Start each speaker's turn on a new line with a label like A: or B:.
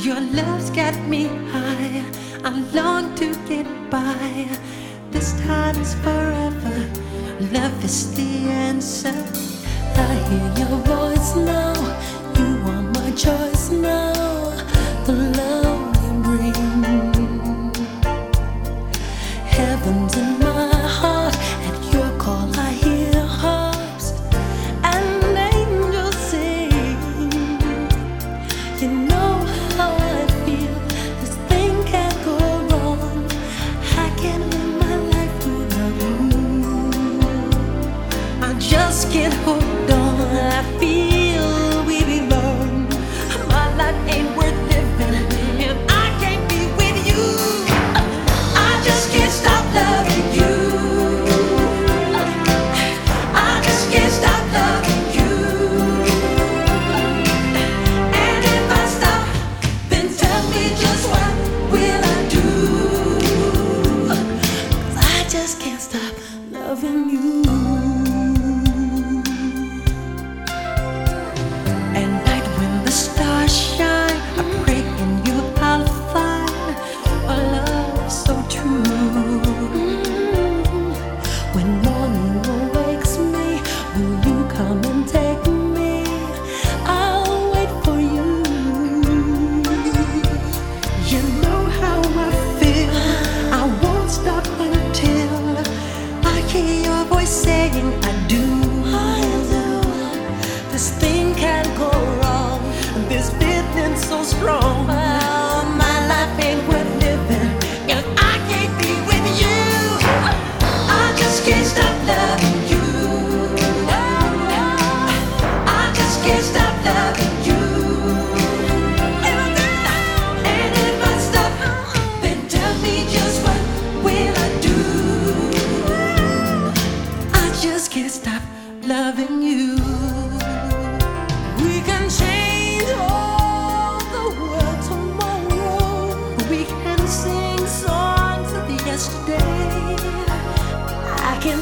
A: Your love's got me high. I long to get by. This time is forever. Love is the answer.
B: I hear your voice.
A: just can't hold go wrong. This so strong. Oh, my life ain't worth living if I can't be with you. I just can't stop loving you. I just can't stop loving you. And if I stop, then tell me just what will I do?
B: I just can't stop loving you.
A: we can sing songs of yesterday. I can